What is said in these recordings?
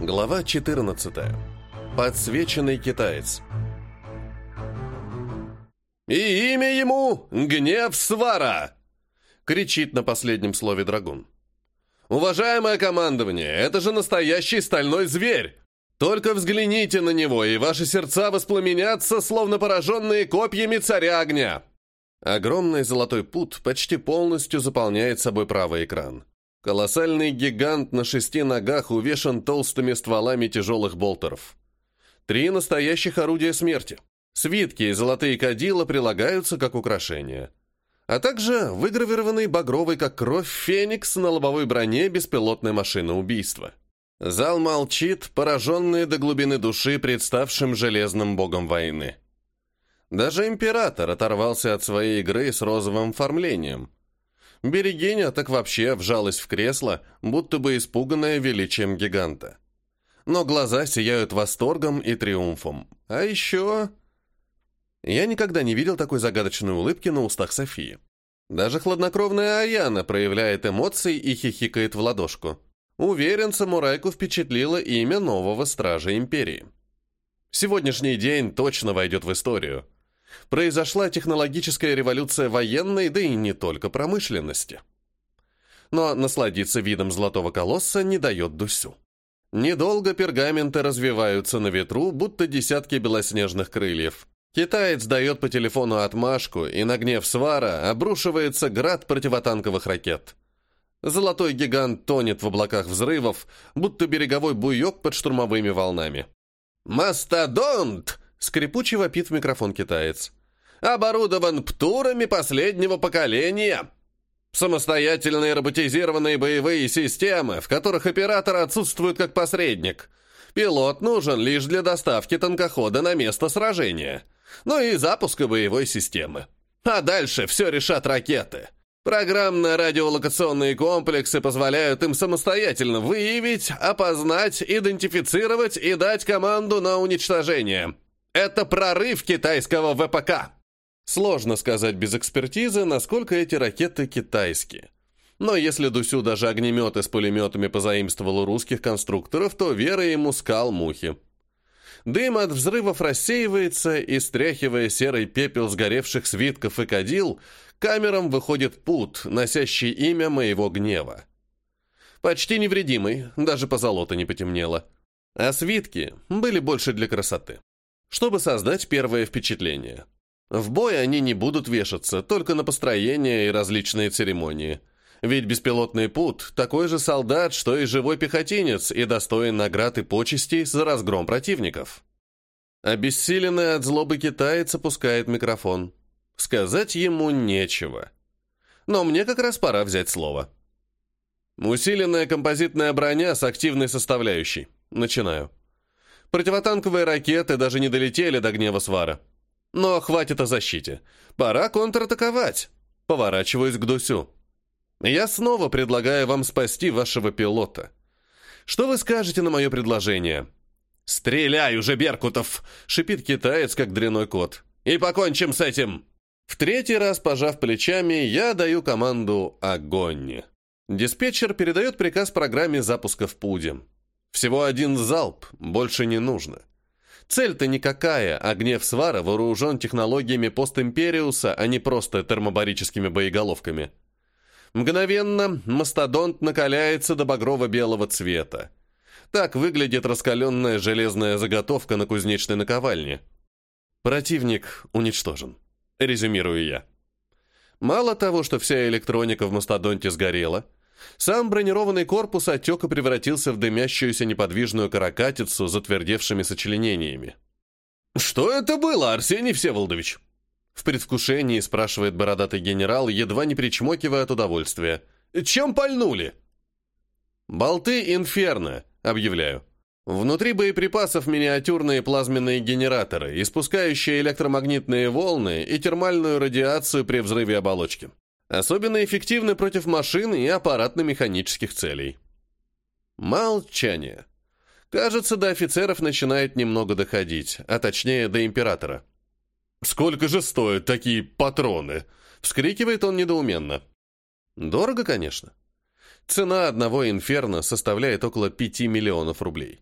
Глава 14. Подсвеченный китаец. «И имя ему — Гнев Свара!» — кричит на последнем слове драгун. «Уважаемое командование, это же настоящий стальной зверь! Только взгляните на него, и ваши сердца воспламенятся, словно пораженные копьями царя огня!» Огромный золотой пут почти полностью заполняет собой правый экран. Колоссальный гигант на шести ногах увешан толстыми стволами тяжелых болтеров. Три настоящих орудия смерти. Свитки и золотые кадила прилагаются как украшения. А также выгравированный багровый, как кровь, феникс на лобовой броне беспилотной машины убийства. Зал молчит, пораженный до глубины души представшим железным богом войны. Даже император оторвался от своей игры с розовым оформлением – Берегиня так вообще вжалась в кресло, будто бы испуганная величием гиганта. Но глаза сияют восторгом и триумфом. А еще... Я никогда не видел такой загадочной улыбки на устах Софии. Даже хладнокровная Аяна проявляет эмоции и хихикает в ладошку. Уверен, самурайку впечатлило имя нового стража Империи. Сегодняшний день точно войдет в историю произошла технологическая революция военной, да и не только промышленности. Но насладиться видом золотого колосса не дает Дусю. Недолго пергаменты развиваются на ветру, будто десятки белоснежных крыльев. Китаец дает по телефону отмашку, и на гнев свара обрушивается град противотанковых ракет. Золотой гигант тонет в облаках взрывов, будто береговой буйок под штурмовыми волнами. «Мастодонт!» Скрипучий вопит в микрофон китаец. «Оборудован птурами последнего поколения!» Самостоятельные роботизированные боевые системы, в которых оператор отсутствует как посредник. Пилот нужен лишь для доставки танкохода на место сражения. Ну и запуска боевой системы. А дальше все решат ракеты. Программно-радиолокационные комплексы позволяют им самостоятельно выявить, опознать, идентифицировать и дать команду на уничтожение. Это прорыв китайского ВПК. Сложно сказать без экспертизы, насколько эти ракеты китайские. Но если Дусю даже огнеметы с пулеметами позаимствовал у русских конструкторов, то вера ему скал мухи. Дым от взрывов рассеивается, и, стряхивая серый пепел сгоревших свитков и кадил, камерам выходит пут, носящий имя моего гнева. Почти невредимый, даже по золоту не потемнело. А свитки были больше для красоты чтобы создать первое впечатление. В бой они не будут вешаться, только на построение и различные церемонии. Ведь беспилотный пут – такой же солдат, что и живой пехотинец, и достоин наград и почестей за разгром противников. Обессиленный от злобы китаец опускает микрофон. Сказать ему нечего. Но мне как раз пора взять слово. Усиленная композитная броня с активной составляющей. Начинаю. Противотанковые ракеты даже не долетели до гнева свара. Но хватит о защите. Пора контратаковать. Поворачиваюсь к Дусю. Я снова предлагаю вам спасти вашего пилота. Что вы скажете на мое предложение? «Стреляй уже, Беркутов!» — шипит китаец, как дряной кот. «И покончим с этим!» В третий раз, пожав плечами, я даю команду «Огонь!». Диспетчер передает приказ программе запуска в пуде. Всего один залп, больше не нужно. Цель-то никакая, а гнев Свара вооружен технологиями постимпериуса, а не просто термобарическими боеголовками. Мгновенно мастодонт накаляется до багрово-белого цвета. Так выглядит раскаленная железная заготовка на кузнечной наковальне. Противник уничтожен. Резюмирую я. Мало того, что вся электроника в мастодонте сгорела, сам бронированный корпус отек и превратился в дымящуюся неподвижную каракатицу с затвердевшими сочленениями. «Что это было, Арсений Всеволодович?» В предвкушении спрашивает бородатый генерал, едва не причмокивая от удовольствия. «Чем пальнули?» «Болты Инферно», — объявляю. Внутри боеприпасов миниатюрные плазменные генераторы, испускающие электромагнитные волны и термальную радиацию при взрыве оболочки. Особенно эффективны против машин и аппаратно-механических целей. Молчание. Кажется, до офицеров начинает немного доходить, а точнее до императора. «Сколько же стоят такие патроны?» — вскрикивает он недоуменно. «Дорого, конечно. Цена одного инферно составляет около 5 миллионов рублей.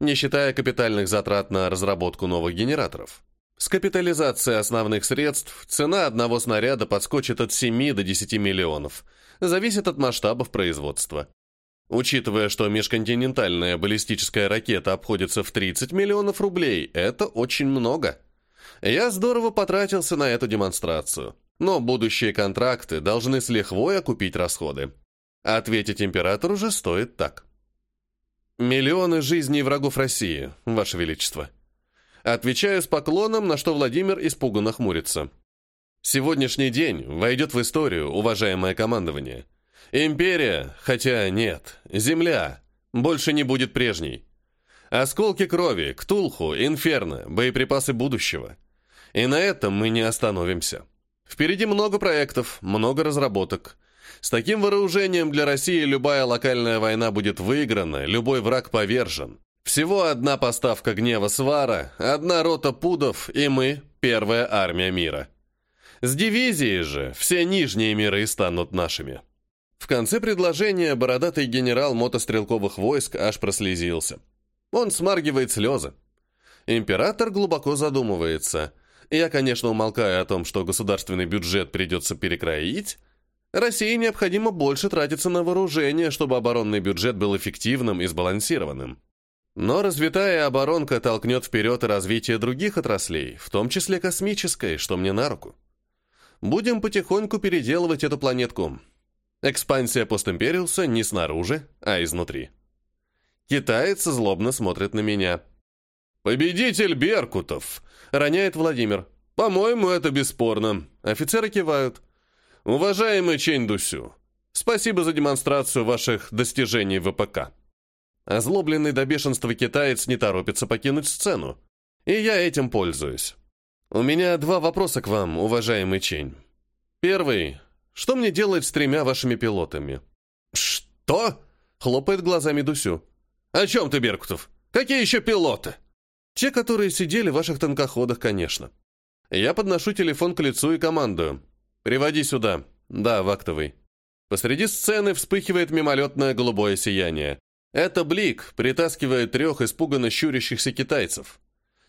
не считая капитальных затрат на разработку новых генераторов. С капитализацией основных средств цена одного снаряда подскочит от 7 до 10 миллионов. Зависит от масштабов производства. Учитывая, что межконтинентальная баллистическая ракета обходится в 30 миллионов рублей, это очень много. Я здорово потратился на эту демонстрацию, но будущие контракты должны с лихвой окупить расходы. Ответить императору же стоит так. «Миллионы жизней врагов России, Ваше Величество». Отвечаю с поклоном, на что Владимир испуганно хмурится. Сегодняшний день войдет в историю, уважаемое командование. Империя, хотя нет, Земля, больше не будет прежней. Осколки крови, Ктулху, Инферно, боеприпасы будущего. И на этом мы не остановимся. Впереди много проектов, много разработок. С таким вооружением для России любая локальная война будет выиграна, любой враг повержен. Всего одна поставка гнева свара, одна рота пудов, и мы — первая армия мира. С дивизией же все нижние миры станут нашими. В конце предложения бородатый генерал мотострелковых войск аж прослезился. Он смаргивает слезы. Император глубоко задумывается. Я, конечно, умолкаю о том, что государственный бюджет придется перекроить. России необходимо больше тратиться на вооружение, чтобы оборонный бюджет был эффективным и сбалансированным. Но развитая оборонка толкнет вперед и развитие других отраслей, в том числе космической, что мне на руку. Будем потихоньку переделывать эту планетку. Экспансия постимпериуса не снаружи, а изнутри. Китаец злобно смотрит на меня. «Победитель Беркутов!» — роняет Владимир. «По-моему, это бесспорно». Офицеры кивают. «Уважаемый Чень спасибо за демонстрацию ваших достижений в ВПК». Озлобленный до бешенства китаец не торопится покинуть сцену. И я этим пользуюсь. У меня два вопроса к вам, уважаемый Чень. Первый. Что мне делать с тремя вашими пилотами? Что? Хлопает глазами Дусю. О чем ты, Беркутов? Какие еще пилоты? Те, которые сидели в ваших танкоходах, конечно. Я подношу телефон к лицу и командую. Приводи сюда. Да, вактовый. Посреди сцены вспыхивает мимолетное голубое сияние. Это Блик притаскивает трех испуганно щурящихся китайцев.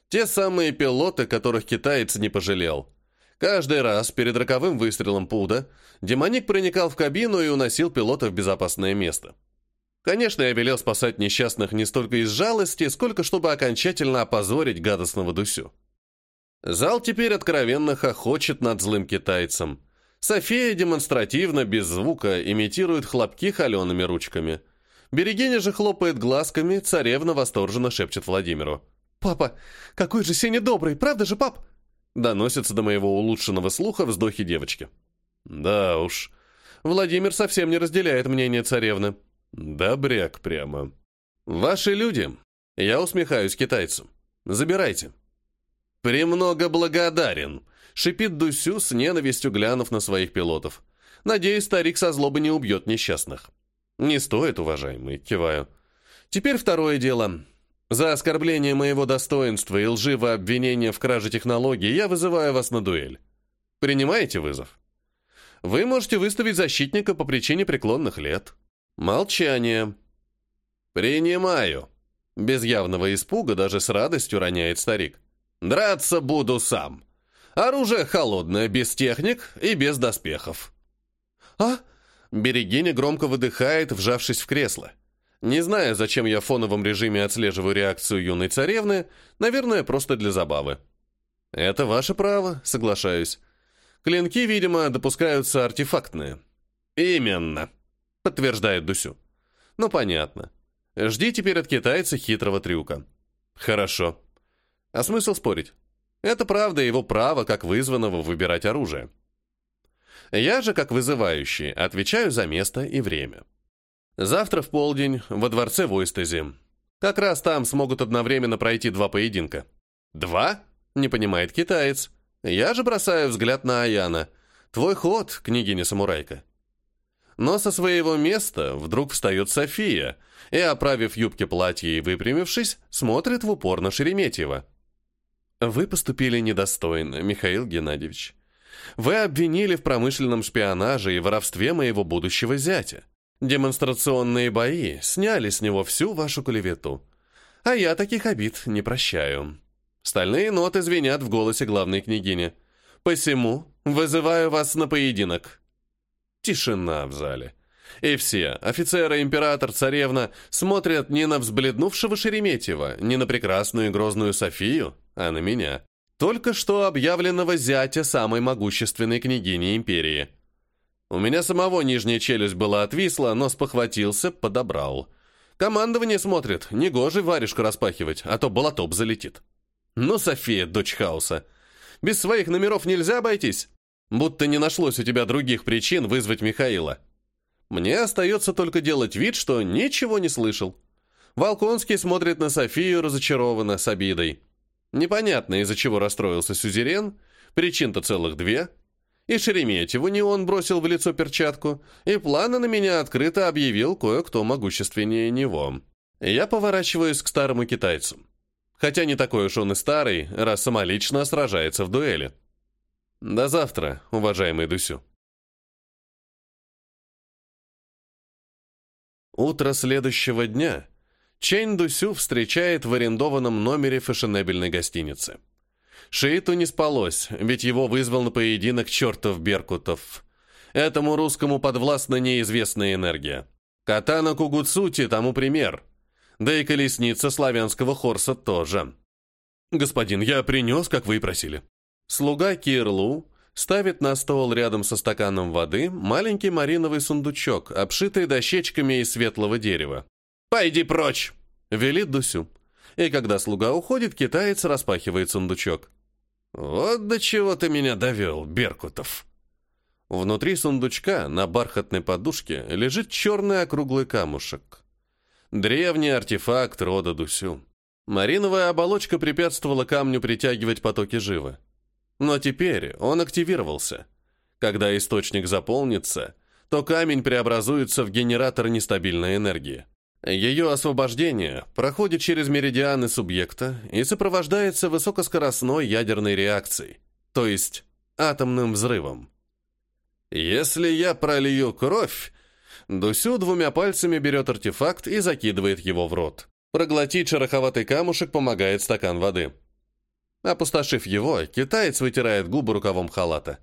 Те самые пилоты, которых китаец не пожалел. Каждый раз перед роковым выстрелом Пуда демоник проникал в кабину и уносил пилота в безопасное место. Конечно, я велел спасать несчастных не столько из жалости, сколько чтобы окончательно опозорить гадостного Дусю. Зал теперь откровенно хохочет над злым китайцем. София демонстративно, без звука, имитирует хлопки холеными ручками – Берегиня же хлопает глазками, царевна восторженно шепчет Владимиру. «Папа, какой же Сеня добрый, правда же, пап?» Доносится до моего улучшенного слуха вздохи девочки. «Да уж, Владимир совсем не разделяет мнение царевны. Добряк прямо. Ваши люди...» Я усмехаюсь китайцу. «Забирайте». «Премного благодарен», — шипит Дусю с ненавистью глянув на своих пилотов. «Надеюсь, старик со злобы не убьет несчастных». «Не стоит, уважаемый», — киваю. «Теперь второе дело. За оскорбление моего достоинства и лживое обвинение в краже технологий я вызываю вас на дуэль. Принимаете вызов? Вы можете выставить защитника по причине преклонных лет. Молчание. Принимаю. Без явного испуга, даже с радостью роняет старик. Драться буду сам. Оружие холодное, без техник и без доспехов. А? Берегиня громко выдыхает, вжавшись в кресло. Не знаю, зачем я в фоновом режиме отслеживаю реакцию юной царевны, наверное, просто для забавы. Это ваше право, соглашаюсь. Клинки, видимо, допускаются артефактные. Именно, подтверждает Дусю. Ну, понятно. Жди теперь от китайца хитрого трюка. Хорошо. А смысл спорить? Это правда его право, как вызванного, выбирать оружие. Я же, как вызывающий, отвечаю за место и время. Завтра в полдень во дворце Войстези. Как раз там смогут одновременно пройти два поединка. «Два?» — не понимает китаец. Я же бросаю взгляд на Аяна. «Твой ход, княгиня-самурайка». Но со своего места вдруг встает София и, оправив юбки платья и выпрямившись, смотрит в упор на Шереметьева. «Вы поступили недостойно, Михаил Геннадьевич. Вы обвинили в промышленном шпионаже и воровстве моего будущего зятя. Демонстрационные бои сняли с него всю вашу клевету. А я таких обид не прощаю. Стальные ноты звенят в голосе главной княгини. «Посему вызываю вас на поединок». Тишина в зале. И все, офицеры, император, царевна, смотрят не на взбледнувшего Шереметьева, не на прекрасную и грозную Софию, а на меня. Только что объявленного зятя самой могущественной княгини империи. У меня самого нижняя челюсть была отвисла, но спохватился, подобрал. Командование смотрит, негоже варежку распахивать, а то болотоп залетит. Ну, София, дочь хаоса, без своих номеров нельзя обойтись? Будто не нашлось у тебя других причин вызвать Михаила. Мне остается только делать вид, что ничего не слышал. Волконский смотрит на Софию разочарованно, с обидой. Непонятно, из-за чего расстроился Сюзерен, причин-то целых две. И Шереметьеву не он бросил в лицо перчатку, и планы на меня открыто объявил кое-кто могущественнее него. Я поворачиваюсь к старому китайцу. Хотя не такой уж он и старый, раз самолично сражается в дуэли. До завтра, уважаемый Дусю. Утро следующего дня Чэнь Дусю встречает в арендованном номере фешенебельной гостиницы. Шииту не спалось, ведь его вызвал на поединок чертов Беркутов. Этому русскому подвластна неизвестная энергия. Катана Кугуцути тому пример. Да и колесница славянского хорса тоже. «Господин, я принес, как вы и просили». Слуга Кирлу ставит на стол рядом со стаканом воды маленький мариновый сундучок, обшитый дощечками из светлого дерева. «Пойди прочь!» — велит Дусю. И когда слуга уходит, китаец распахивает сундучок. «Вот до чего ты меня довел, Беркутов!» Внутри сундучка на бархатной подушке лежит черный округлый камушек. Древний артефакт рода Дусю. Мариновая оболочка препятствовала камню притягивать потоки живы. Но теперь он активировался. Когда источник заполнится, то камень преобразуется в генератор нестабильной энергии. Ее освобождение проходит через меридианы субъекта и сопровождается высокоскоростной ядерной реакцией, то есть атомным взрывом. Если я пролью кровь, Дусю двумя пальцами берет артефакт и закидывает его в рот. Проглотить шероховатый камушек помогает стакан воды. Опустошив его, китаец вытирает губы рукавом халата.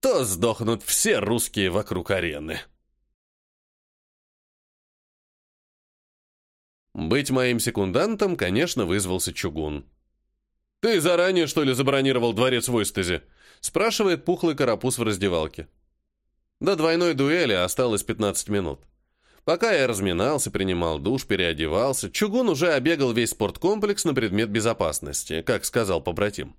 То сдохнут все русские вокруг арены. Быть моим секундантом, конечно, вызвался Чугун. «Ты заранее, что ли, забронировал дворец в Ойстезе?» спрашивает пухлый карапуз в раздевалке. До двойной дуэли осталось 15 минут. Пока я разминался, принимал душ, переодевался, Чугун уже обегал весь спорткомплекс на предмет безопасности, как сказал побратим.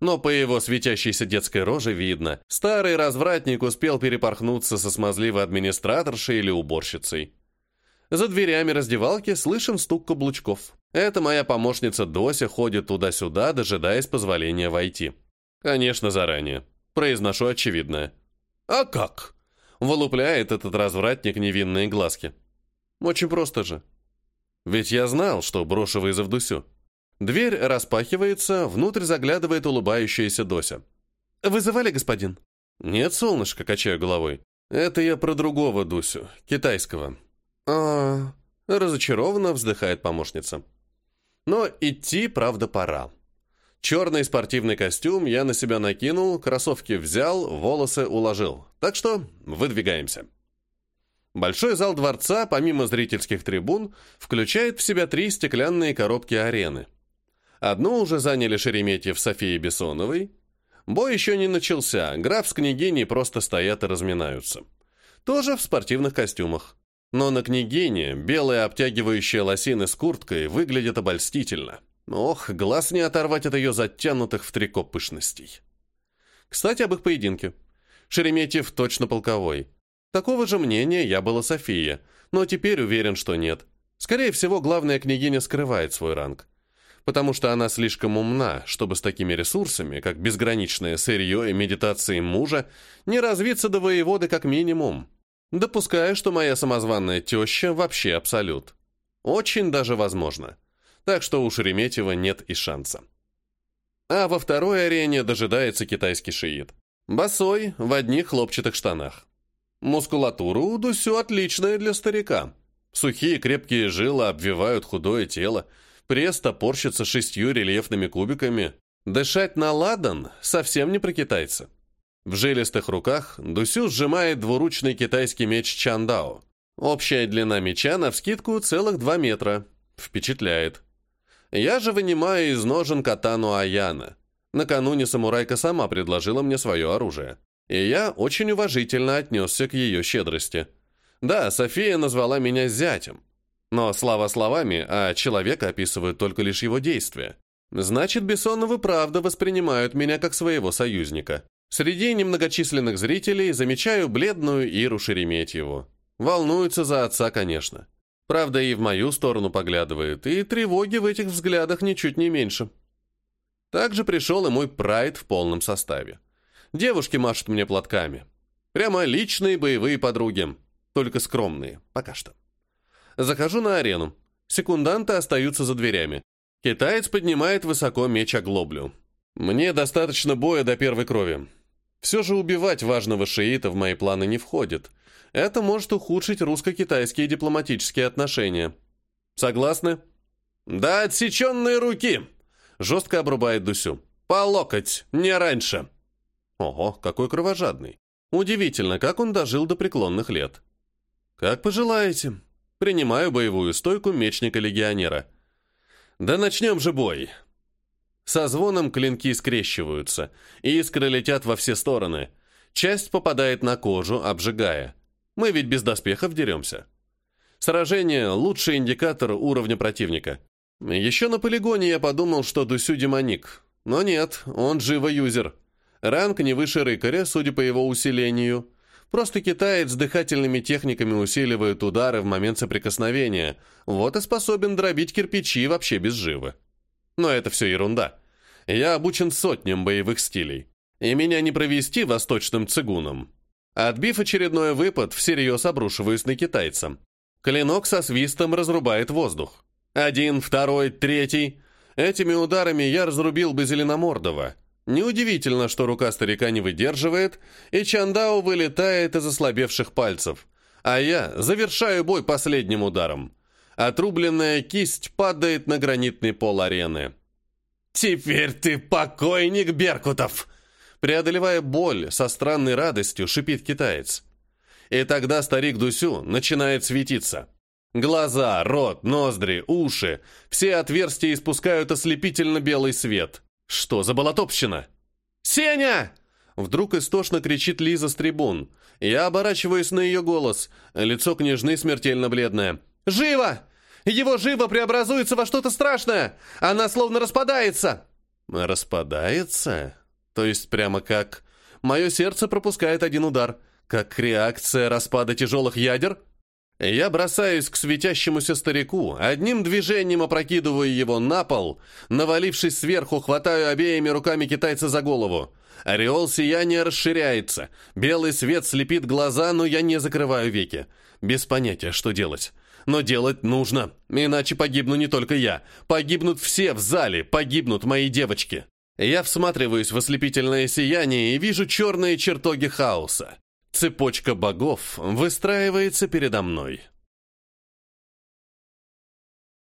Но по его светящейся детской роже видно, старый развратник успел перепорхнуться со смазливой администраторшей или уборщицей. За дверями раздевалки слышен стук каблучков. Это моя помощница Дося ходит туда-сюда, дожидаясь позволения войти. Конечно, заранее. Произношу очевидное. «А как?» — вылупляет этот развратник невинные глазки. «Очень просто же. Ведь я знал, что брошу вызов Дусю». Дверь распахивается, внутрь заглядывает улыбающаяся Дося. «Вызывали, господин?» «Нет, солнышко», — качаю головой. «Это я про другого Дусю, китайского а разочарованно вздыхает помощница. Но идти, правда, пора. Черный спортивный костюм я на себя накинул, кроссовки взял, волосы уложил. Так что выдвигаемся. Большой зал дворца, помимо зрительских трибун, включает в себя три стеклянные коробки арены. Одну уже заняли Шереметьев Софии Бессоновой. Бой еще не начался, граф с княгиней просто стоят и разминаются. Тоже в спортивных костюмах. Но на княгине белые обтягивающие лосины с курткой выглядят обольстительно. Ох, глаз не оторвать от ее затянутых в трико пышностей. Кстати, об их поединке. Шереметьев точно полковой. Такого же мнения я была София, но теперь уверен, что нет. Скорее всего, главная княгиня скрывает свой ранг. Потому что она слишком умна, чтобы с такими ресурсами, как безграничное сырье и медитации мужа, не развиться до воеводы как минимум. Допускаю, что моя самозванная теща вообще абсолют. Очень даже возможно. Так что у Шереметьева нет и шанса. А во второй арене дожидается китайский шиит. Босой, в одних хлопчатых штанах. Мускулатура у Дусю отличная для старика. Сухие крепкие жилы обвивают худое тело. Пресс топорщится шестью рельефными кубиками. Дышать на ладан совсем не про китайца. В жилистых руках Дусю сжимает двуручный китайский меч Чандао. Общая длина меча навскидку целых два метра. Впечатляет. Я же вынимаю из ножен катану Аяна. Накануне самурайка сама предложила мне свое оружие. И я очень уважительно отнесся к ее щедрости. Да, София назвала меня зятем. Но слова словами, а человека описывают только лишь его действия. Значит, Бессоновы правда воспринимают меня как своего союзника. Среди немногочисленных зрителей замечаю бледную Иру Шереметьеву. Волнуется за отца, конечно. Правда, и в мою сторону поглядывает, и тревоги в этих взглядах ничуть не меньше. Также пришел и мой прайд в полном составе. Девушки машут мне платками. Прямо личные боевые подруги, только скромные, пока что. Захожу на арену. Секунданты остаются за дверями. Китаец поднимает высоко меч оглоблю. Мне достаточно боя до первой крови. Все же убивать важного шиита в мои планы не входит. Это может ухудшить русско-китайские дипломатические отношения. Согласны? Да отсеченные руки! Жестко обрубает Дусю. По локоть, не раньше. Ого, какой кровожадный. Удивительно, как он дожил до преклонных лет. Как пожелаете. Принимаю боевую стойку мечника-легионера. Да начнем же бой. Со звоном клинки скрещиваются, искры летят во все стороны. Часть попадает на кожу, обжигая. Мы ведь без доспехов деремся. Сражение – лучший индикатор уровня противника. Еще на полигоне я подумал, что Дусю демоник. Но нет, он живо-юзер. Ранг не выше рыкаря, судя по его усилению. Просто китаец с дыхательными техниками усиливает удары в момент соприкосновения. Вот и способен дробить кирпичи вообще без живы. Но это все ерунда. Я обучен сотням боевых стилей. И меня не провести восточным цигуном. Отбив очередной выпад, всерьез обрушиваюсь на китайца. Клинок со свистом разрубает воздух. Один, второй, третий. Этими ударами я разрубил бы Зеленомордова. Неудивительно, что рука старика не выдерживает, и Чандао вылетает из ослабевших пальцев. А я завершаю бой последним ударом. Отрубленная кисть падает на гранитный пол арены. «Теперь ты покойник, Беркутов!» Преодолевая боль, со странной радостью шипит китаец. И тогда старик Дусю начинает светиться. Глаза, рот, ноздри, уши – все отверстия испускают ослепительно белый свет. Что за болотопщина? «Сеня!» Вдруг истошно кричит Лиза с трибун. Я оборачиваюсь на ее голос. Лицо княжны смертельно бледное. «Живо! Его живо преобразуется во что-то страшное! Она словно распадается!» «Распадается? То есть прямо как...» Мое сердце пропускает один удар. Как реакция распада тяжелых ядер? Я бросаюсь к светящемуся старику, одним движением опрокидываю его на пол, навалившись сверху, хватаю обеими руками китайца за голову. Ореол сияния расширяется, белый свет слепит глаза, но я не закрываю веки. Без понятия, что делать. Но делать нужно, иначе погибну не только я. Погибнут все в зале, погибнут мои девочки. Я всматриваюсь в ослепительное сияние и вижу черные чертоги хаоса. Цепочка богов выстраивается передо мной.